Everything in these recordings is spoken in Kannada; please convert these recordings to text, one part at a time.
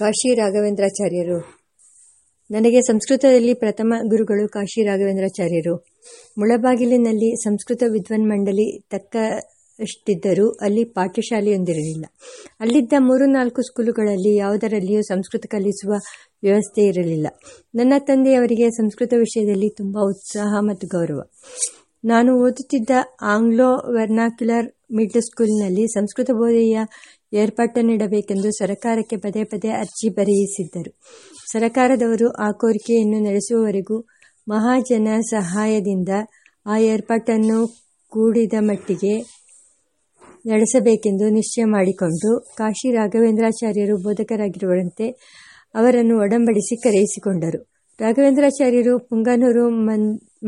ಕಾಶಿ ರಾಘವೇಂದ್ರಾಚಾರ್ಯರು. ನನಗೆ ಸಂಸ್ಕೃತದಲ್ಲಿ ಪ್ರಥಮ ಗುರುಗಳು ಕಾಶಿ ರಾಘವೇಂದ್ರಾಚಾರ್ಯರು. ಮುಳಬಾಗಿಲಿನಲ್ಲಿ ಸಂಸ್ಕೃತ ವಿದ್ವನ್ಮಂಡಲಿ ತಕ್ಕಷ್ಟಿದ್ದರೂ ಅಲ್ಲಿ ಪಾಠಶಾಲೆಯೊಂದಿರಲಿಲ್ಲ. ಅಲ್ಲಿದ್ದ ಮೂರು ನಾಲ್ಕು ಸ್ಕೂಲುಗಳಲ್ಲಿ ಯಾವುದರಲ್ಲಿಯೂ ಸಂಸ್ಕೃತ ಕಲಿಸುವ ವ್ಯವಸ್ಥೆ ಇರಲಿಲ್ಲ. ನನ್ನ ತಂದೆಯವರಿಗೆ ಸಂಸ್ಕೃತ ವಿಷಯದಲ್ಲಿ ತುಂಬ ಉತ್ಸಾಹ ಮತ್ತು ಗೌರವ. ನಾನು ಓದುತ್ತಿದ್ದ ಆಂಗ್ಲೋ ವರ್ನಾಕ್ಯುಲರ್ ಮಿಡ್ಲ್ ಸ್ಕೂಲ್ನಲ್ಲಿ ಸಂಸ್ಕೃತ ಬೋಧೆಯ ಏರ್ಪಾಟನ್ನಿಡಬೇಕೆಂದು ಸರಕಾರಕ್ಕೆ ಪದೇ ಪದೇ ಅರ್ಜಿ ಬರೆಯಿಸಿದ್ದರು. ಸರಕಾರದವರು ಆ ಕೋರಿಕೆಯನ್ನು ನಡೆಸುವವರೆಗೂ ಮಹಾಜನ ಸಹಾಯದಿಂದ ಆ ಏರ್ಪಾಟನ್ನು ಕೂಡಿದ ಮಟ್ಟಿಗೆ ನಡೆಸಬೇಕೆಂದು ನಿಶ್ಚಯ ಮಾಡಿಕೊಂಡು ಕಾಶಿ ರಾಘವೇಂದ್ರಾಚಾರ್ಯರು ಬೋಧಕರಾಗಿರುವಂತೆ ಅವರನ್ನು ಒಡಂಬಡಿಸಿ ಕರೆಯಿಸಿಕೊಂಡರು. ರಾಘವೇಂದ್ರಾಚಾರ್ಯರು ಪುಂಗನೂರು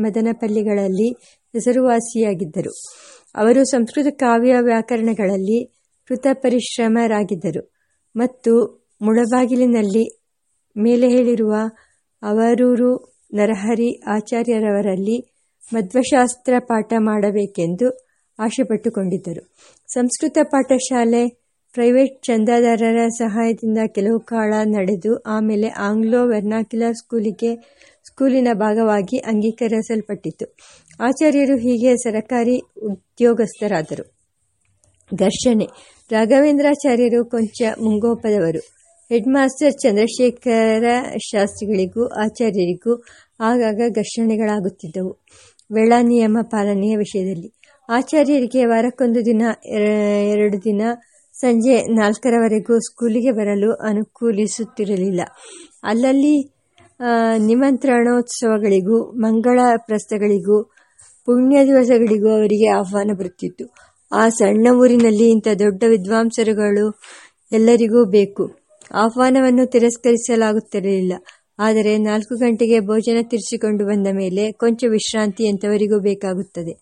ಮದನಪಲ್ಲಿಗಳಲ್ಲಿ ಹೆಸರುವಾಸಿಯಾಗಿದ್ದರು. ಅವರು ಸಂಸ್ಕೃತ ಕಾವ್ಯ ವ್ಯಾಕರಣಗಳಲ್ಲಿ ಕೃತಪರಿಶ್ರಮರಾಗಿದ್ದರು ಮತ್ತು ಮುಳಬಾಗಿಲಿನಲ್ಲಿ ಮೇಲೆ ಹೇಳಿರುವ ಅವರೂರು ನರಹರಿ ಆಚಾರ್ಯರವರಲ್ಲಿ ಮಧ್ವಶಾಸ್ತ್ರ ಪಾಠ ಮಾಡಬೇಕೆಂದು ಆಶೆಪಟ್ಟುಕೊಂಡಿದ್ದರು. ಸಂಸ್ಕೃತ ಪಾಠಶಾಲೆ ಪ್ರೈವೇಟ್ ಚಂದಾದಾರರ ಸಹಾಯದಿಂದ ಕೆಲವು ಕಾಲ ನಡೆದು, ಆಮೇಲೆ ಆಂಗ್ಲೋ ವೆರ್ನಾಕ್ಯುಲರ್ ಸ್ಕೂಲಿಗೆ ಸ್ಕೂಲಿನ ಭಾಗವಾಗಿ ಅಂಗೀಕರಿಸಲ್ಪಟ್ಟಿತು. ಆಚಾರ್ಯರು ಹೀಗೆ ಸರಕಾರಿ ಉದ್ಯೋಗಸ್ಥರಾದರು. ಘರ್ಷಣೆ. ರಾಘವೇಂದ್ರಾಚಾರ್ಯರು ಕೊಂಚ ಮುಂಗೋಪದವರು. ಹೆಡ್ ಮಾಸ್ಟರ್ ಚಂದ್ರಶೇಖರ ಶಾಸ್ತ್ರಿಗಳಿಗೂ ಆಚಾರ್ಯರಿಗೂ ಆಗಾಗ ಘರ್ಷಣೆಗಳಾಗುತ್ತಿದ್ದವು. ವೇಳಾ ನಿಯಮ ಪಾಲನೆಯ ವಿಷಯದಲ್ಲಿ. ಆಚಾರ್ಯರಿಗೆ ವಾರಕ್ಕೊಂದು ದಿನ ಎರಡು ದಿನ, ಸಂಜೆ ನಾಲ್ಕರವರೆಗೂ ಸ್ಕೂಲಿಗೆ ಬರಲು ಅನುಕೂಲಿಸುತ್ತಿರಲಿಲ್ಲ. ಅಲ್ಲಲ್ಲಿ ನಿಮಂತ್ರಣೋತ್ಸವಗಳಿಗೂ ಮಂಗಳ ಪ್ರಸ್ಥಗಳಿಗೂ, ಪುಣ್ಯ ದಿವಸಗಳಿಗೂ ಅವರಿಗೆ ಆಹ್ವಾನ ಬರುತ್ತಿತ್ತು. ಆ ಸಣ್ಣ ಊರಿನಲ್ಲಿ ಇಂಥ ದೊಡ್ಡ ವಿದ್ವಾಂಸರುಗಳು ಎಲ್ಲರಿಗೂ ಬೇಕು. ಆಹ್ವಾನವನ್ನು ತಿರಸ್ಕರಿಸಲಾಗುತ್ತಿರಲಿಲ್ಲ. ಆದರೆ ನಾಲ್ಕು ಗಂಟೆಗೆ ಭೋಜನ ತಿರ್ಸಿಕೊಂಡು ಬಂದ ಮೇಲೆ ಕೊಂಚ ವಿಶ್ರಾಂತಿ ಎಂಥವರಿಗೂ ಬೇಕಾಗುತ್ತದೆ.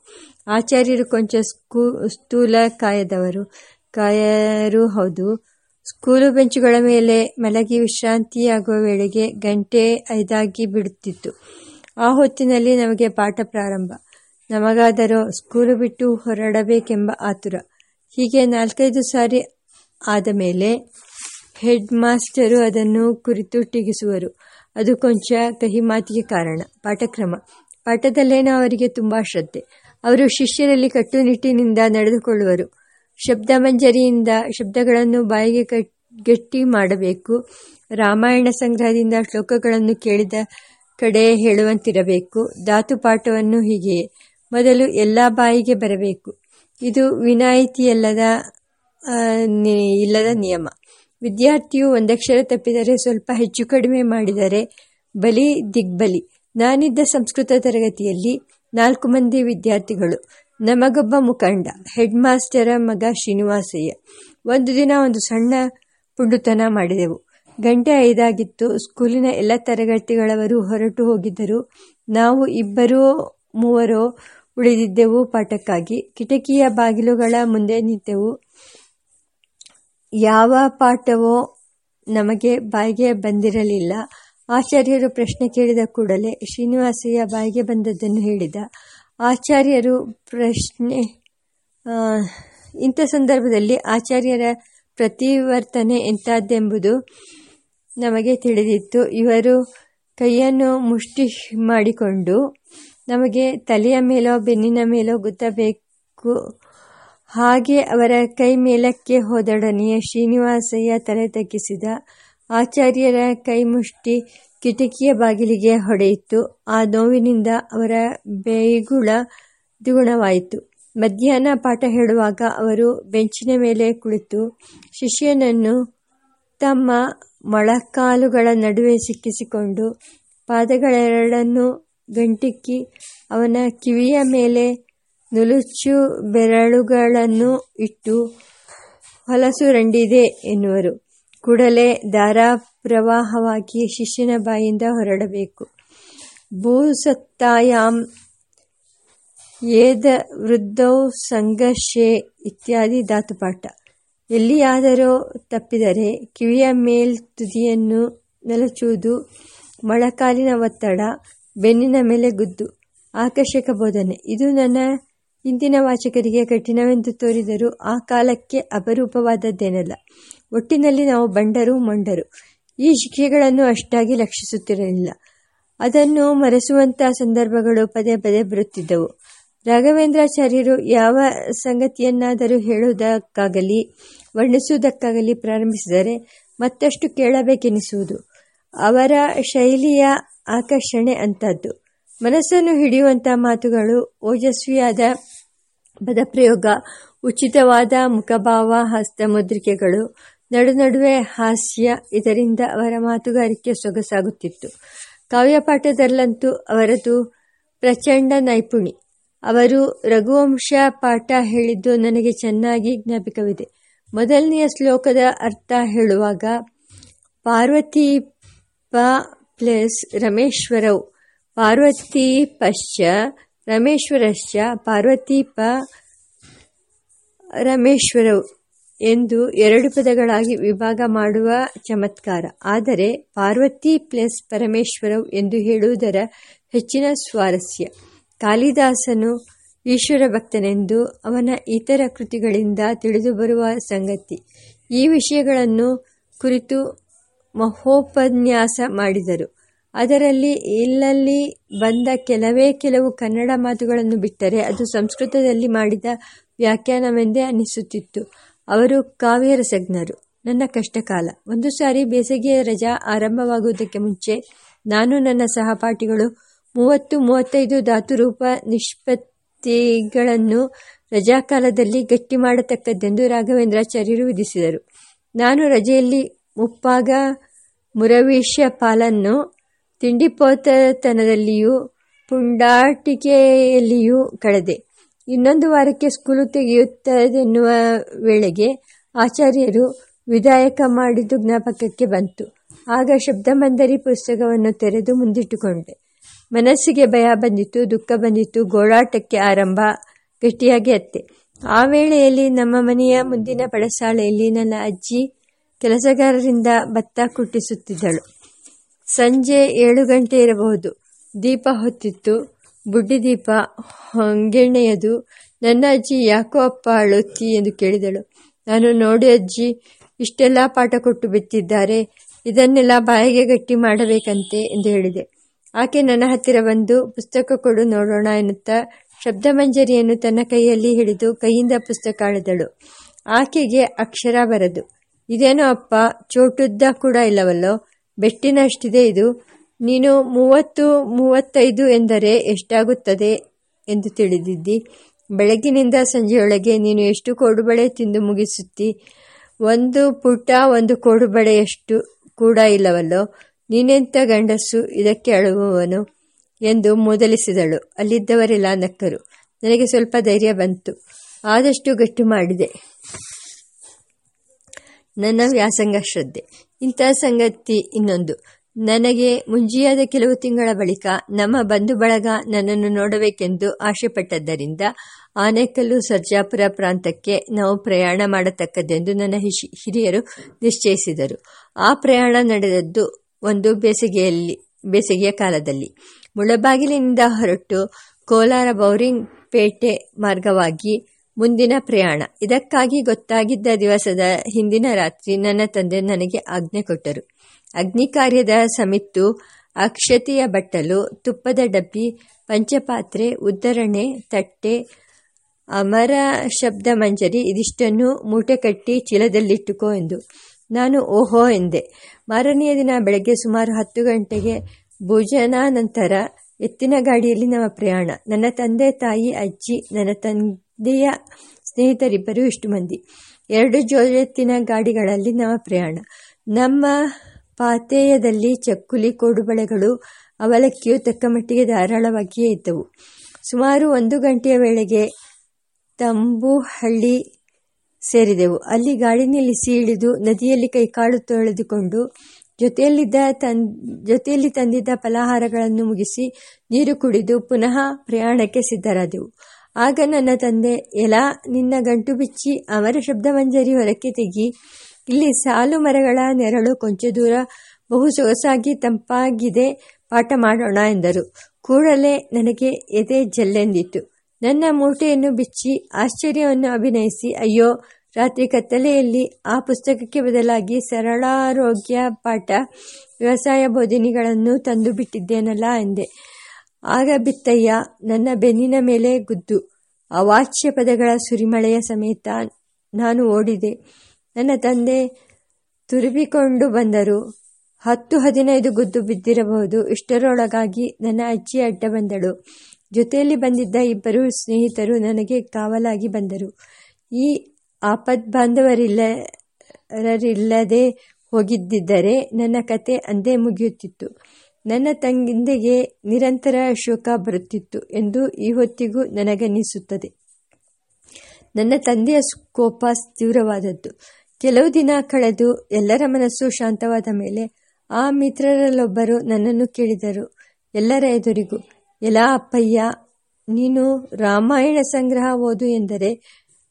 ಆಚಾರ್ಯರು ಕೊಂಚ ಸ್ಕೂ ಸ್ಥೂಲ ಕಾಯದವರು ಕಾಯರೂ ಹೌದು. ಸ್ಕೂಲು ಬೆಂಚುಗಳ ಮೇಲೆ ಮಲಗಿ ವಿಶ್ರಾಂತಿಯಾಗುವ ವೇಳೆಗೆ ಗಂಟೆ ಐದಾಗಿ ಬಿಡುತ್ತಿತ್ತು. ಆ ಹೊತ್ತಿನಲ್ಲಿ ನಮಗೆ ಪಾಠ ಪ್ರಾರಂಭ. ನಮಗಾದರೋ ಸ್ಕೂಲು ಬಿಟ್ಟು ಹೊರಡಬೇಕೆಂಬ ಆತುರ. ಹೀಗೆ ನಾಲ್ಕೈದು ಸಾರಿ ಆದ ಮೇಲೆ ಹೆಡ್ ಮಾಸ್ಟರು ಅದನ್ನು ಕುರಿತು ಟೀಕಿಸುವರು. ಅದು ಕೊಂಚ ಕಹಿ ಮಾತಿಗೆ ಕಾರಣ. ಪಾಠಕ್ರಮ. ಪಾಠದಲ್ಲೇನೋ ಅವರಿಗೆ ತುಂಬ ಶ್ರದ್ಧೆ. ಅವರು ಶಿಷ್ಯರಲ್ಲಿ ಕಟ್ಟುನಿಟ್ಟಿನಿಂದ ನಡೆದುಕೊಳ್ಳುವರು. ಶಬ್ದಮಂಜರಿಯಿಂದ ಶಬ್ದಗಳನ್ನು ಬಾಯಿಗೆ ಗಟ್ಟಿ ಮಾಡಬೇಕು. ರಾಮಾಯಣ ಸಂಗ್ರಹದಿಂದ ಶ್ಲೋಕಗಳನ್ನು ಕೇಳಿದ ಕಡೆ ಹೇಳುವಂತಿರಬೇಕು. ಧಾತುಪಾಠವನ್ನು ಹೀಗೆಯೇ ಮೊದಲು ಎಲ್ಲ ಬಾಯಿಗೆ ಬರಬೇಕು. ಇದು ವಿನಾಯಿತಿಯಲ್ಲದ ಇಲ್ಲದ ನಿಯಮ. ವಿದ್ಯಾರ್ಥಿಯು ಒಂದಕ್ಷರ ತಪ್ಪಿದರೆ ಸ್ವಲ್ಪ ಹೆಚ್ಚು ಕಡಿಮೆ ಮಾಡಿದರೆ ಬಲಿ ದಿಗ್ಬಲಿ. ನಾನಿದ್ದ ಸಂಸ್ಕೃತ ತರಗತಿಯಲ್ಲಿ ನಾಲ್ಕು ಮಂದಿ ವಿದ್ಯಾರ್ಥಿಗಳು. ನಮಗೊಬ್ಬ ಮುಖಂಡ ಹೆಡ್ ಮಾಸ್ಟರ ಮಗ ಶ್ರೀನಿವಾಸಯ್ಯ. ಒಂದು ದಿನ ಒಂದು ಸಣ್ಣ ಪುಂಡುತನ ಮಾಡಿದೆವು. ಗಂಟೆ ಐದಾಗಿತ್ತು. ಸ್ಕೂಲಿನ ಎಲ್ಲ ತರಗತಿಗಳವರು ಹೊರಟು ಹೋಗಿದ್ದರು. ನಾವು ಇಬ್ಬರೂ, ಮೂವರೋ ಉಳಿದಿದ್ದೆವು ಪಾಠಕ್ಕಾಗಿ. ಕಿಟಕಿಯ ಬಾಗಿಲುಗಳ ಮುಂದೆ ನಿಂತೆವು. ಯಾವ ಪಾಠವೋ ನಮಗೆ ಬಾಯಿಗೆ ಬಂದಿರಲಿಲ್ಲ. ಆಚಾರ್ಯರು ಪ್ರಶ್ನೆ ಕೇಳಿದ ಕೂಡಲೇ ಶ್ರೀನಿವಾಸಯ್ಯ ಬಾಯಿಗೆ ಬಂದದ್ದನ್ನು ಹೇಳಿದ. ಆಚಾರ್ಯರು ಪ್ರಶ್ನೆ ಇಂಥ ಸಂದರ್ಭದಲ್ಲಿ ಆಚಾರ್ಯರ ಪ್ರತಿವರ್ತನೆ ಎಂಥದ್ದೆಂಬುದು ನಮಗೆ ತಿಳಿದಿತ್ತು. ಇವರು ಕೈಯನ್ನು ಮುಷ್ಟಿ ಮಾಡಿಕೊಂಡು ನಮಗೆ ತಲೆಯ ಮೇಲೋ ಬೆನ್ನಿನ ಮೇಲೋ ಗೊತ್ತಬೇಕು. ಹಾಗೆ ಅವರ ಕೈ ಮೇಲಕ್ಕೆ ಹೋದೊಡನೆಯ ಶ್ರೀನಿವಾಸಯ್ಯ ತಲೆ ತಗ್ಗಿಸಿದ ಆಚಾರ್ಯರ ಕೈ ಮುಷ್ಟಿ ಕಿಟಕಿಯ ಬಾಗಿಲಿಗೆ ಹೊಡೆಯಿತು. ಆ ನೋವಿನಿಂದ ಅವರ ಬೇಗುಳ ದ್ವಿಗುಣವಾಯಿತು. ಮಧ್ಯಾಹ್ನ ಪಾಠ ಹೇಳುವಾಗ ಅವರು ಬೆಂಚಿನ ಮೇಲೆ ಕುಳಿತು ಶಿಷ್ಯನನ್ನು ತಮ್ಮ ಮೊಳಕಾಲುಗಳ ನಡುವೆ ಸಿಕ್ಕಿಸಿಕೊಂಡು ಪಾದಗಳೆರಡನ್ನು ಗಂಟಿಕ್ಕಿ ಅವನ ಕಿವಿಯ ಮೇಲೆ ನುಲುಚು ಬೆರಳುಗಳನ್ನು ಇಟ್ಟು, ಹೊಲಸು ರಂಡಿದೆ ಎನ್ನುವರು. ಕೂಡಲೇ ಧಾರಾಪ್ರವಾಹವಾಗಿ ಶಿಷ್ಯನ ಬಾಯಿಂದ ಹೊರಡಬೇಕು. ಭೂಸತ್ತಾಯಾಮ್ ಏದ ವೃದ್ಧೌ ಸಂಘರ್ಷೆ ಇತ್ಯಾದಿ ಧಾತುಪಾಠ. ಎಲ್ಲಿಯಾದರೂ ತಪ್ಪಿದರೆ ಕಿವಿಯ ಮೇಲ್ ತುದಿಯನ್ನು ನಲಚುವುದು ಮೊಳಕಾಲಿನ ಒತ್ತಡ, ಬೆನ್ನಿನ ಮೇಲೆ ಗುದ್ದು. ಆಕರ್ಷಕ ಬೋಧನೆ. ಇದು ನನ್ನ ಇಂದಿನ ವಾಚಕರಿಗೆ ಕಠಿಣವೆಂದು ತೋರಿದರೂ ಆ ಕಾಲಕ್ಕೆ ಅಪರೂಪವಾದದ್ದೇನಲ್ಲ. ಒಟ್ಟಿನಲ್ಲಿ ನಾವು ಬಂಡರು, ಮೊಂಡರು. ಈ ಶಿಕ್ಷೆಗಳನ್ನು ಅಷ್ಟಾಗಿ ಲಕ್ಷಿಸುತ್ತಿರಲಿಲ್ಲ. ಅದನ್ನು ಮರೆಸುವಂತಹ ಸಂದರ್ಭಗಳು ಪದೇ ಪದೇ ಬರುತ್ತಿದ್ದವು. ರಾಘವೇಂದ್ರಾಚಾರ್ಯರು ಯಾವ ಸಂಗತಿಯನ್ನಾದರೂ ಹೇಳುವುದಕ್ಕಾಗಲಿ, ವರ್ಣಿಸುವುದಕ್ಕಾಗಲಿ ಪ್ರಾರಂಭಿಸಿದರೆ ಮತ್ತಷ್ಟು ಕೇಳಬೇಕೆನಿಸುವುದು. ಅವರ ಶೈಲಿಯ ಆಕರ್ಷಣೆ ಅಂತದ್ದು ಮನಸ್ಸನ್ನು ಹಿಡಿಯುವಂತಹ ಮಾತುಗಳು, ಓಜಸ್ವಿಯಾದ ಪದಪ್ರಯೋಗ, ಉಚಿತವಾದ ಮುಖಭಾವ ಹಸ್ತಮುದ್ರಿಕೆಗಳು ನಡುವೆ ಹಾಸ್ಯ ಇದರಿಂದ ಅವರ ಮಾತುಗಾರಿಕೆ ಸೊಗಸಾಗುತ್ತಿತ್ತು. ಕಾವ್ಯಪಾಠದಲ್ಲಂತೂ ಅವರದು ಪ್ರಚಂಡ ನೈಪುಣಿ ಅವರು ರಘುವಂಶ ಪಾಠ ಹೇಳಿದ್ದು ನನಗೆ ಚೆನ್ನಾಗಿ ಜ್ಞಾಪಕವಿದೆ. ಮೊದಲನೆಯ ಶ್ಲೋಕದ ಅರ್ಥ ಹೇಳುವಾಗ, ಪಾರ್ವತಿ ಪ ಪ್ಲಸ್ ರಮೇಶ್ವರವು ಪಾರ್ವತಿ ಪಶ್ಚ ರಮೇಶ್ವರಶ್ಚ, ಪಾರ್ವತಿ ಪ ರಮೇಶ್ವರವು ಎಂದು ಎರಡು ಪದಗಳಾಗಿ ವಿಭಾಗ ಮಾಡುವ ಚಮತ್ಕಾರ. ಆದರೆ ಪಾರ್ವತಿ ಪ್ಲಸ್ ಪರಮೇಶ್ವರವು ಎಂದು ಹೇಳುವುದರ ಹೆಚ್ಚಿನ ಸ್ವಾರಸ್ಯ. ಕಾಳಿದಾಸನು ಈಶ್ವರ ಭಕ್ತನೆಂದು ಅವನ ಇತರ ಕೃತಿಗಳಿಂದ ತಿಳಿದುಬರುವ ಸಂಗತಿ. ಈ ವಿಷಯಗಳನ್ನು ಕುರಿತು ಮಹೋಪನ್ಯಾಸ ಮಾಡಿದರು. ಅದರಲ್ಲಿ ಇಲ್ಲಲ್ಲಿ ಬಂದ ಕೆಲವೇ ಕೆಲವು ಕನ್ನಡ ಮಾತುಗಳನ್ನು ಬಿಟ್ಟರೆ ಅದು ಸಂಸ್ಕೃತದಲ್ಲಿ ಮಾಡಿದ ವ್ಯಾಖ್ಯಾನವೆಂದೇ ಅನಿಸುತ್ತಿತ್ತು. ಅವರು ಕಾವ್ಯರಸಜ್ಞರು ನನ್ನ ಕಷ್ಟಕಾಲ. ಒಂದು ಸಾರಿ ಬೇಸಿಗೆಯ ರಜಾ ಆರಂಭವಾಗುವುದಕ್ಕೆ ಮುಂಚೆ ನಾನು ನನ್ನ ಸಹಪಾಠಿಗಳು ಮೂವತ್ತು, ಮೂವತ್ತೈದು ಧಾತುರೂಪ ನಿಷ್ಪತ್ತಿಗಳನ್ನು ರಜಾಕಾಲದಲ್ಲಿ ಗಟ್ಟಿ ಮಾಡತಕ್ಕದ್ದೆಂದು ರಾಘವೇಂದ್ರಾಚಾರ್ಯರು ವಿಧಿಸಿದರು ನಾನು ರಜೆಯಲ್ಲಿ ಮುಪ್ಪಾಗ ಮುರವೀಶ ಪಾಲನ್ನು ತಿಂಡಿಪೋತತನದಲ್ಲಿಯೂ ಪುಂಡಾಟಿಕೆಯಲ್ಲಿಯೂ ಕಳೆದೆ. ಇನ್ನೊಂದು ವಾರಕ್ಕೆ ಸ್ಕೂಲು ತೆಗೆಯುತ್ತದೆನ್ನುವ ವೇಳೆಗೆ ಆಚಾರ್ಯರು ವಿದಾಯಕ ಮಾಡಿದ್ದು ಜ್ಞಾಪಕಕ್ಕೆ ಬಂತು. ಆಗ ಶಬ್ದಮಂದರಿ ಪುಸ್ತಕವನ್ನು ತೆರೆದು ಮುಂದಿಟ್ಟುಕೊಂಡೆ. ಮನಸ್ಸಿಗೆ ಭಯ ಬಂದಿತ್ತು ದುಃಖ ಬಂದಿತ್ತು ಗೋಳಾಟಕ್ಕೆ ಆರಂಭ, ಗಟ್ಟಿಯಾಗಿ ಅತ್ತೆ. ಆ ವೇಳೆಯಲ್ಲಿ ನಮ್ಮ ಮನೆಯ ಮುಂದಿನ ಪಡಸಾಲೆಯಲ್ಲಿ ನನ್ನ ಅಜ್ಜಿ ಕೆಲಸಗಾರರಿಂದ ಭತ್ತ ಕುಟ್ಟಿಸುತ್ತಿದ್ದಳು. ಸಂಜೆ ಏಳು ಗಂಟೆ ಇರಬಹುದು. ದೀಪ ಹೊತ್ತಿತ್ತು. ಬುಡ್ಡಿ ದೀಪ ಹೊಂಗೆಣ್ಣೆಯದು, ನನ್ನ ಅಜ್ಜಿ ಯಾಕೋ ಅಪ್ಪ ಅಳುತ್ತಿ ಎಂದು ಕೇಳಿದಳು. ನಾನು ನೋಡಿ ಅಜ್ಜಿ, ಇಷ್ಟೆಲ್ಲ ಪಾಠ ಕೊಟ್ಟು ಬಿತ್ತಿದ್ದಾರೆ ಇದನ್ನೆಲ್ಲ ಬಾಯಿಗೆ ಗಟ್ಟಿ ಮಾಡಬೇಕಂತೆ ಎಂದು ಹೇಳಿದೆ. ಆಕೆ ನನ್ನ ಹತ್ತಿರ ಬಂದು, ಪುಸ್ತಕ ಕೊಡು ನೋಡೋಣ ಎನ್ನುತ್ತಾ ಶಬ್ದಮಂಜರಿಯನ್ನು ತನ್ನ ಕೈಯಲ್ಲಿ ಹಿಡಿದು ಕೈಯಿಂದ ಪುಸ್ತಕ ಅಳೆದಳು. ಆಕೆಗೆ ಅಕ್ಷರ ಬರದು, ಇದೇನೋ ಅಪ್ಪ, ಚೋಟುದ್ದ ಕೂಡ ಇಲ್ಲವಲ್ಲೋ, ಬೆಟ್ಟಿನಷ್ಟಿದೆ ಇದು ನೀನು ಮೂವತ್ತು, ಮೂವತ್ತೈದು ಎಂದರೆ ಎಷ್ಟಾಗುತ್ತದೆ ಎಂದು ತಿಳಿದಿದ್ದಿ. ಬೆಳಗಿನಿಂದ ಸಂಜೆಯೊಳಗೆ ನೀನು ಎಷ್ಟು ಕೋಡುಬಳೆ ತಿಂದು ಮುಗಿಸುತ್ತಿ? ಒಂದು ಪುಟ ಒಂದು ಕೋಡುಬಳೆಯಷ್ಟು ಕೂಡ ಇಲ್ಲವಲ್ಲೋ? ನೀನೆಂಥ ಗಂಡಸು ಇದಕ್ಕೆ ಅಳುವವನು? ಎಂದು ಮೊದಲಿಸಿದಳು. ಅಲ್ಲಿದ್ದವರೆಲ್ಲ ನಕ್ಕರು. ನನಗೆ ಸ್ವಲ್ಪ ಧೈರ್ಯ ಬಂತು. ಆದಷ್ಟು ಗಟ್ಟು ಮಾಡಿದೆ. ನನ್ನ ವ್ಯಾಸಂಗ ಶ್ರದ್ಧೆ. ಇಂಥ ಸಂಗತಿ ಇನ್ನೊಂದು. ನನಗೆ ಮುಂಜಿಯಾದ ಕೆಲವು ತಿಂಗಳ ಬಳಿಕ ನಮ್ಮ ಬಂಧು ಬಳಗ ನನ್ನನ್ನು ನೋಡಬೇಕೆಂದು ಆಶೆಪಟ್ಟದ್ದರಿಂದ ಆನೇಕಲ್ಲು ಸರ್ಜಾಪುರ ಪ್ರಾಂತಕ್ಕೆ ನಾವು ಪ್ರಯಾಣ ಮಾಡತಕ್ಕದ್ದೆಂದು ನನ್ನ ಹಿರಿಯರು ನಿಶ್ಚಯಿಸಿದರು. ಆ ಪ್ರಯಾಣ ನಡೆದದ್ದು ಒಂದು ಬೇಸಿಗೆಯಲ್ಲಿ, ಬೇಸಿಗೆಯ ಕಾಲದಲ್ಲಿ. ಮುಳಬಾಗಿಲಿನಿಂದ ಹೊರಟು ಕೋಲಾರ ಬೌರಿಂಗ್ ಪೇಟೆ ಮಾರ್ಗವಾಗಿ ಮುಂದಿನ ಪ್ರಯಾಣ. ಇದಕ್ಕಾಗಿ ಗೊತ್ತಾಗಿದ್ದ ದಿವಸದ ಹಿಂದಿನ ರಾತ್ರಿ ನನ್ನ ತಂದೆ ನನಗೆ ಆಜ್ಞೆ ಕೊಟ್ಟರು. ಅಗ್ನಿ ಕಾರ್ಯದ ಸಮಿತ್ತು, ಅಕ್ಷತೆಯ ಬಟ್ಟಲು, ತುಪ್ಪದ ಡಬ್ಬಿ, ಪಂಚಪಾತ್ರೆ ಉದ್ದರಣೆ ತಟ್ಟೆ, ಅಮರ ಶಬ್ದ ಮಂಜರಿ ಇದಿಷ್ಟನ್ನು ಮೂಟೆ ಕಟ್ಟಿ ಚೀಲದಲ್ಲಿಟ್ಟುಕೋ ಎಂದು. ನಾನು ಓಹೋ ಎಂದೆ. ಮಾರನೆಯ ದಿನ ಬೆಳಗ್ಗೆ ಸುಮಾರು ಹತ್ತು ಗಂಟೆಗೆ ಭೋಜನಾನಂತರ ಎತ್ತಿನ ಗಾಡಿಯಲ್ಲಿ ನಮ್ಮ ಪ್ರಯಾಣ. ನನ್ನ ತಂದೆ, ತಾಯಿ, ಅಜ್ಜಿ, ನನ್ನ ತಂದೆಯ ಸ್ನೇಹಿತರಿಬ್ಬರು ಇಷ್ಟು ಮಂದಿ. ಎರಡು ಜೋಳೆತ್ತಿನ ಗಾಡಿಗಳಲ್ಲಿ ನಮ್ಮ ಪ್ರಯಾಣ. ನಮ್ಮ ಪಾತೇಯದಲ್ಲಿ ಚಕ್ಕುಲಿ ಕೋಡುಬಳೆಗಳು ಅವಲಕ್ಕಿಯು ತಕ್ಕಮಟ್ಟಿಗೆ ಧಾರಾಳವಾಗಿಯೇ ಇದ್ದವು. ಸುಮಾರು ಒಂದು ಗಂಟೆಯ ವೇಳೆಗೆ ತಂಬುಹಳ್ಳಿ ಸೇರಿದೆವು. ಅಲ್ಲಿ ಗಾಡಿ ನಿಲ್ಲಿಸಿ ಇಳಿದು ನದಿಯಲ್ಲಿ ಕೈಕಾಳು ತೊಳೆದುಕೊಂಡು ಜೊತೆಯಲ್ಲಿದ್ದ ತನ್ ಜೊತೆಯಲ್ಲಿ ತಂದಿದ್ದ ಫಲಾಹಾರಗಳನ್ನು ಮುಗಿಸಿ ನೀರು ಕುಡಿದು ಪುನಃ ಪ್ರಯಾಣಕ್ಕೆ ಸಿದ್ಧರಾದೆವು. ಆಗ ನನ್ನ ತಂದೆ, ಎಲಾ, ನಿನ್ನ ಗಂಟು ಬಿಚ್ಚಿ ಅವರ ಶಬ್ದಮಂಜರಿ ಹೊರಕ್ಕೆ ತೆಗಿ. ಇಲ್ಲಿ ಸಾಲು ಮರಗಳ ನೆರಳು ಕೊಂಚ ದೂರ ಬಹು ಸೊಗಸಾಗಿ ತಂಪಾಗಿದೆ. ಪಾಠ ಮಾಡೋಣ ಎಂದರು. ಕೂಡಲೇ ನನಗೆ ಎದೆ ಜಲ್ಲೆಂದಿತ್ತು. ನನ್ನ ಮೂಟೆಯನ್ನು ಬಿಚ್ಚಿ ಆಶ್ಚರ್ಯವನ್ನು ಅಭಿನಯಿಸಿ, ಅಯ್ಯೋ, ರಾತ್ರಿ ಕತ್ತಲೆಯಲ್ಲಿ ಆ ಪುಸ್ತಕಕ್ಕೆ ಬದಲಾಗಿ ಸರಳಾರೋಗ್ಯ ಪಾಠ, ವ್ಯವಸಾಯ ಬೋಧಿನಿಗಳನ್ನು ತಂದು ಬಿಟ್ಟಿದ್ದೇನಲ್ಲ ಎಂದೆ. ಆಗ ಬಿತ್ತಯ್ಯ, ನನ್ನ ಬೆನ್ನಿನ ಮೇಲೆ ಗುದ್ದು, ಅವಾಚ್ಯ ಪದಗಳ ಸುರಿಮಳೆಯ ಸಮೇತ ನಾನು ಓಡಿದೆ. ನನ್ನ ತಂದೆ ತುರುಬಿಕೊಂಡು ಬಂದರು. ಹತ್ತು ಹದಿನೈದು ಗುದ್ದು ಬಿದ್ದಿರಬಹುದು. ಇಷ್ಟರೊಳಗಾಗಿ ನನ್ನ ಅಜ್ಜಿ ಅಡ್ಡ ಬಂದಳು. ಜೊತೆಯಲ್ಲಿ ಬಂದಿದ್ದ ಇಬ್ಬರು ಸ್ನೇಹಿತರು ನನಗೆ ಕಾವಲಾಗಿ ಬಂದರು. ಈ ಆಪದ್ ಬಾಂಧವರಿಲ್ಲರಿಲ್ಲದೆ ಹೋಗಿದ್ದಿದ್ದರೆ ನನ್ನ ಕತೆ ಅಂದೇ ಮುಗಿಯುತ್ತಿತ್ತು. ನನ್ನ ತಂಗಿಂದೆಗೆ ನಿರಂತರ ಶೋಕ ಬರುತ್ತಿತ್ತು ಎಂದು ಈ ಹೊತ್ತಿಗೂ ನನಗನ್ನಿಸುತ್ತದೆ ನನ್ನ ತಂದೆಯ ಕೋಪ ತೀವ್ರವಾದದ್ದು. ಕೆಲವು ದಿನ ಕಳೆದು ಎಲ್ಲರ ಮನಸ್ಸು ಶಾಂತವಾದ ಮೇಲೆ ಆ ಮಿತ್ರರಲ್ಲೊಬ್ಬರು ನನ್ನನ್ನು ಕೇಳಿದರು. ಎಲ್ಲರ ಎದುರಿಗೂ, ಎಲ್ಲ ಅಪ್ಪಯ್ಯ, ನೀನು ರಾಮಾಯಣ ಸಂಗ್ರಹ ಓದು ಎಂದರೆ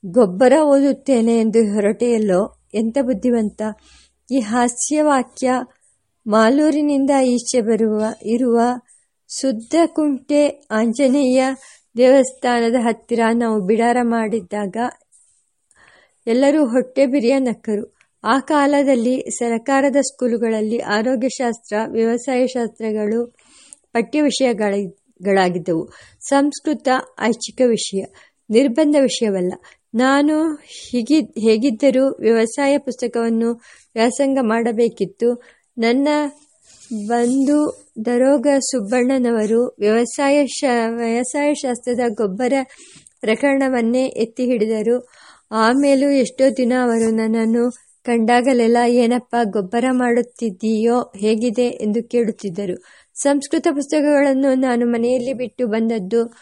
ಗೊಬ್ಬರ ಓದುತ್ತೇನೆ ಎಂದು ಹೊರಟೆಯಲ್ಲೋ? ಎಂಥ ಬುದ್ಧಿವಂತ. ಈ ಹಾಸ್ಯವಾಕ್ಯ ಮಾಲೂರಿನಿಂದ ಈಚೆ ಬರುವ, ಇರುವ ಕುಂಟೆ ಆಂಜನೇಯ ದೇವಸ್ಥಾನದ ಹತ್ತಿರ ನಾವು ಬಿಡಾರ ಮಾಡಿದ್ದಾಗ ಎಲ್ಲರೂ ಹೊಟ್ಟೆ ಬಿರಿಯ ನಕ್ಕರು. ಆ ಕಾಲದಲ್ಲಿ ಸರಕಾರದ ಸ್ಕೂಲುಗಳಲ್ಲಿ ಆರೋಗ್ಯಶಾಸ್ತ್ರ ವ್ಯವಸಾಯಶಾಸ್ತ್ರಗಳು ಪಠ್ಯ ವಿಷಯಗಳಾಗಿದ್ದವು ಸಂಸ್ಕೃತ ಐಚ್ಛಿಕ ವಿಷಯ, ನಿರ್ಬಂಧ ವಿಷಯವಲ್ಲ. ನಾನು ಹೀಗಿ, ಹೇಗಿದ್ದರೂ ವ್ಯವಸಾಯ ಪುಸ್ತಕವನ್ನು ವ್ಯಾಸಂಗ ಮಾಡಬೇಕಿತ್ತು. ನನ್ನ ಬಂಧು ದರೋಗ ಸುಬ್ಬಣ್ಣನವರು ವ್ಯವಸಾಯ ಶ, ವ್ಯವಸಾಯ ಶಾಸ್ತ್ರದ ಗೊಬ್ಬರ ಪ್ರಕರಣವನ್ನೇ ಎತ್ತಿ ಹಿಡಿದರು. ಆಮೇಲೂ ಎಷ್ಟೋ ದಿನ ಅವರು ನನ್ನನ್ನು ಕಂಡಾಗಲೆಲ್ಲ, ಏನಪ್ಪ, ಗೊಬ್ಬರ ಮಾಡುತ್ತಿದ್ದೀಯೋ, ಹೇಗಿದೆ? ಎಂದು ಕೇಳುತ್ತಿದ್ದರು. ಸಂಸ್ಕೃತ ಪುಸ್ತಕಗಳನ್ನು ನಾನು ಮನೆಯಲ್ಲಿ ಬಿಟ್ಟು ಬಂದದ್ದು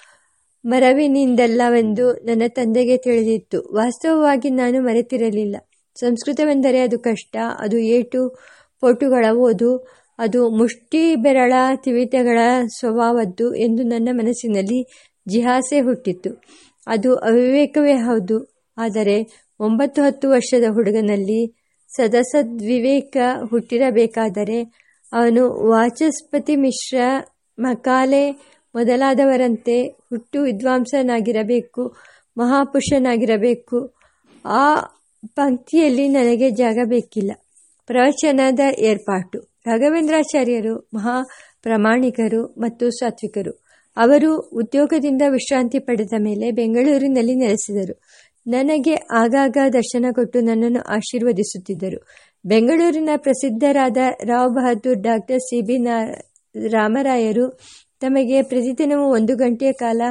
ಮರವಿನಿಂದಲ್ಲವೆಂದು ನನ್ನ ತಂದೆಗೆ ತಿಳಿದಿತ್ತು. ವಾಸ್ತವವಾಗಿ ನಾನು ಮರೆತಿರಲಿಲ್ಲ. ಸಂಸ್ಕೃತವೆಂದರೆ ಅದು ಕಷ್ಟ, ಅದು ಏಟು ಪೋಟುಗಳ ಓದು, ಅದು ಮುಷ್ಟಿ ಬೆರಳ ತಿವಿತಗಳ ಸ್ವಭಾವದ್ದು ಎಂದು ನನ್ನ ಮನಸ್ಸಿನಲ್ಲಿ ಜಿಹಾಸೆ ಹುಟ್ಟಿತ್ತು. ಅದು ಅವಿವೇಕವೇ ಹೌದು. ಆದರೆ ಒಂಬತ್ತು ಹತ್ತು ವರ್ಷದ ಹುಡುಗನಲ್ಲಿ ಸದಸದ್ವಿವೇಕ ಹುಟ್ಟಿರಬೇಕಾದರೆ ಅವನು ವಾಚಸ್ಪತಿ ಮಿಶ್ರ ಮಕಾಲೆ ಮೊದಲಾದವರಂತೆ ಹುಟ್ಟು ವಿದ್ವಾಂಸನಾಗಿರಬೇಕು, ಮಹಾಪುರುಷನಾಗಿರಬೇಕು. ಆ ಪಂಕ್ತಿಯಲ್ಲಿ ನನಗೆ ಜಾಗ ಬೇಕಿಲ್ಲ. ಪ್ರವಚನದ ಏರ್ಪಾಟು. ರಾಘವೇಂದ್ರಾಚಾರ್ಯರು ಮಹಾ ಪ್ರಾಮಾಣಿಕರು ಮತ್ತು ಸಾತ್ವಿಕರು. ಅವರು ಉದ್ಯೋಗದಿಂದ ವಿಶ್ರಾಂತಿ ಪಡೆದ ಮೇಲೆ ಬೆಂಗಳೂರಿನಲ್ಲಿ ನೆಲೆಸಿದರು. ನನಗೆ ಆಗಾಗ ದರ್ಶನ ಕೊಟ್ಟು ನನ್ನನ್ನು ಆಶೀರ್ವದಿಸುತ್ತಿದ್ದರು. ಬೆಂಗಳೂರಿನ ಪ್ರಸಿದ್ಧರಾದ Rao Bahadur, doctor C B ರಾಮರಾಯರು ತಮಗೆ ಪ್ರತಿದಿನವೂ ಒಂದು ಗಂಟೆಯ ಕಾಲ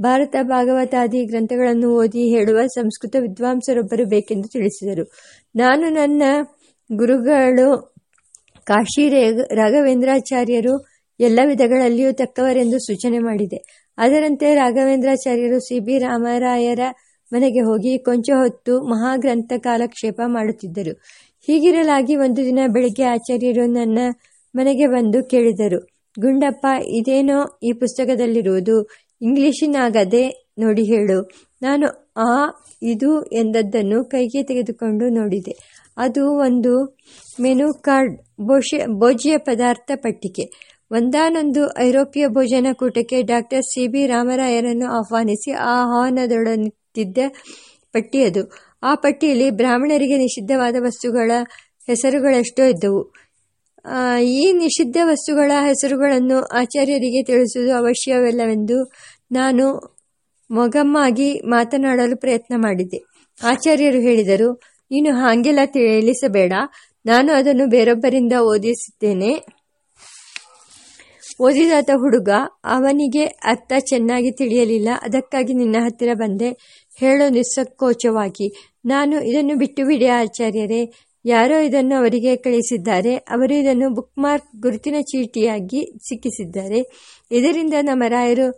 ಭಾರತ ಭಾಗವತಾದಿ ಗ್ರಂಥಗಳನ್ನು ಓದಿ ಹೇಳುವ ಸಂಸ್ಕೃತ ವಿದ್ವಾಂಸರೊಬ್ಬರು ಬೇಕೆಂದು ತಿಳಿಸಿದರು. ನಾನು ನನ್ನ ಗುರುಗಳು ಕಾಶಿ ರಾಘವೇಂದ್ರಾಚಾರ್ಯರು ಎಲ್ಲ ವಿಧಗಳಲ್ಲಿಯೂ ತಕ್ಕವರೆಂದು ಸೂಚನೆ ಮಾಡಿದೆ. ಅದರಂತೆ ರಾಘವೇಂದ್ರಾಚಾರ್ಯರು ಸಿ ಬಿ ರಾಮರಾಯರ ಮನೆಗೆ ಹೋಗಿ ಕೊಂಚ ಹೊತ್ತು ಮಹಾಗ್ರಂಥ ಕಾಲಕ್ಷೇಪ ಮಾಡುತ್ತಿದ್ದರು. ಹೀಗಿರಲಾಗಿ ಒಂದು ದಿನ ಬೆಳಿಗ್ಗೆ ಆಚಾರ್ಯರು ನನ್ನ ಮನೆಗೆ ಬಂದು ಕೇಳಿದರು. ಗುಂಡಪ್ಪ, ಇದೇನೋ ಈ ಪುಸ್ತಕದಲ್ಲಿರುವುದು? ಇಂಗ್ಲಿಷಿನಾಗದೆ ನೋಡಿ ಹೇಳು. ನಾನು, ಆ, ಇದು ಎಂದದ್ದನ್ನು ಕೈಗೆ ತೆಗೆದುಕೊಂಡು ನೋಡಿದೆ. ಅದು ಒಂದು ಮೆನು ಕಾರ್ಡ್, ಭೋಷ್ಯ, ಭೋಜ್ಯ ಪದಾರ್ಥ ಪಟ್ಟಿಕೆ. ಒಂದಾನೊಂದು ಐರೋಪ್ಯ ಭೋಜನ ಕೂಟಕ್ಕೆ ಡಾಕ್ಟರ್ ಸಿ ಬಿ ರಾಮರಾಯರನ್ನು ಆಹ್ವಾನಿಸಿ ಆ ಆಹ್ವಾನದೊಡನಿದ್ದ ಪಟ್ಟಿಯದು ಆ ಪಟ್ಟಿಯಲ್ಲಿ ಬ್ರಾಹ್ಮಣರಿಗೆ ನಿಷಿದ್ಧವಾದ ವಸ್ತುಗಳ ಹೆಸರುಗಳೆಷ್ಟೋ ಇದ್ದವು. ಈ ನಿಷಿದ್ಧ ವಸ್ತುಗಳ ಹೆಸರುಗಳನ್ನು ಆಚಾರ್ಯರಿಗೆ ತಿಳಿಸುವುದು ಅವಶ್ಯವಲ್ಲವೆಂದು ನಾನು ಮೊಗಮ್ಮಾಗಿ ಮಾತನಾಡಲು ಪ್ರಯತ್ನ ಮಾಡಿದೆ ಆಚಾರ್ಯರು ಹೇಳಿದರು, ನೀನು ಹಾಗೆಲ್ಲ ತಿಳಿಸಬೇಡ. ನಾನು ಅದನ್ನು ಬೇರೊಬ್ಬರಿಂದ ಓದಿಸಿದ್ದೇನೆ. ಓದಿದಾತ ಹುಡುಗ, ಅವನಿಗೆ ಅರ್ಥ ಚೆನ್ನಾಗಿ ತಿಳಿಯಲಿಲ್ಲ. ಅದಕ್ಕಾಗಿ ನಿನ್ನ ಹತ್ತಿರ ಬಂದೆ. ಹೇಳೋ ನಿಸ್ಸಂಕೋಚವಾಗಿ. ನಾನು ಇದನ್ನು ಬಿಟ್ಟು ಬಿಡಿ, ಆಚಾರ್ಯರೇ. ಯಾರೋ ಇದನ್ನು ಅವರಿಗೆ ಕಳಿಸಿದ್ದಾರೆ. ಅವರು ಇದನ್ನು ಬುಕ್ ಮಾರ್ಕ್ ಗುರುತಿನ ಚೀಟಿಯಾಗಿ ಸಿಕ್ಕಿಸಿದ್ದಾರೆ. ಇದರಿಂದ ನಮ್ಮ ರಾಯರು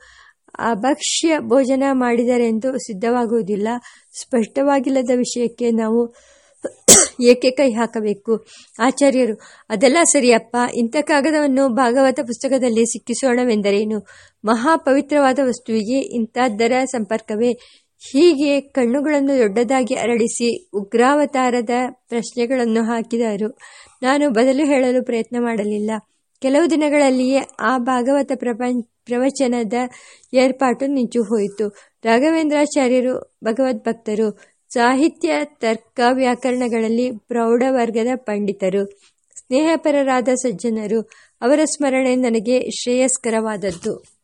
ಅಭಕ್ಷ್ಯ ಭೋಜನ ಮಾಡಿದರೆಂದು ಸಿದ್ಧವಾಗುವುದಿಲ್ಲ. ಸ್ಪಷ್ಟವಾಗಿಲ್ಲದ ವಿಷಯಕ್ಕೆ ನಾವು ಏಕೆ ಕೈ ಹಾಕಬೇಕು? ಆಚಾರ್ಯರು, ಅದೆಲ್ಲ ಸರಿಯಪ್ಪ. ಇಂಥ ಕಾಗದವನ್ನು ಭಾಗವತ ಪುಸ್ತಕದಲ್ಲಿ ಸಿಕ್ಕಿಸೋಣವೆಂದರೇನು? ಮಹಾಪವಿತ್ರವಾದ ವಸ್ತುವಿಗೆ ಇಂಥದ್ದರ ಸಂಪರ್ಕವೇ? ಹೀಗೆ ಕಣ್ಣುಗಳನ್ನು ದೊಡ್ಡದಾಗಿ ಅರಳಿಸಿ ಉಗ್ರಾವತಾರದ ಪ್ರಶ್ನೆಗಳನ್ನು ಹಾಕಿದರು. ನಾನು ಬದಲು ಹೇಳಲು ಪ್ರಯತ್ನ ಮಾಡಲಿಲ್ಲ. ಕೆಲವು ದಿನಗಳಲ್ಲಿಯೇ ಆ ಭಾಗವತ ಪ್ರವಚನದ ಏರ್ಪಾಟು ನಿಂಚು ಹೋಯಿತು ರಾಘವೇಂದ್ರಾಚಾರ್ಯರು, ಭಗವದ್ಭಕ್ತರು, ಸಾಹಿತ್ಯ, ತರ್ಕ ವ್ಯಾಕರಣಗಳಲ್ಲಿ ಪ್ರೌಢವರ್ಗದ ಪಂಡಿತರು, ಸ್ನೇಹಪರರಾದ ಸಜ್ಜನರು, ಅವರ ಸ್ಮರಣೆ ನನಗೆ ಶ್ರೇಯಸ್ಕರವಾದದ್ದು.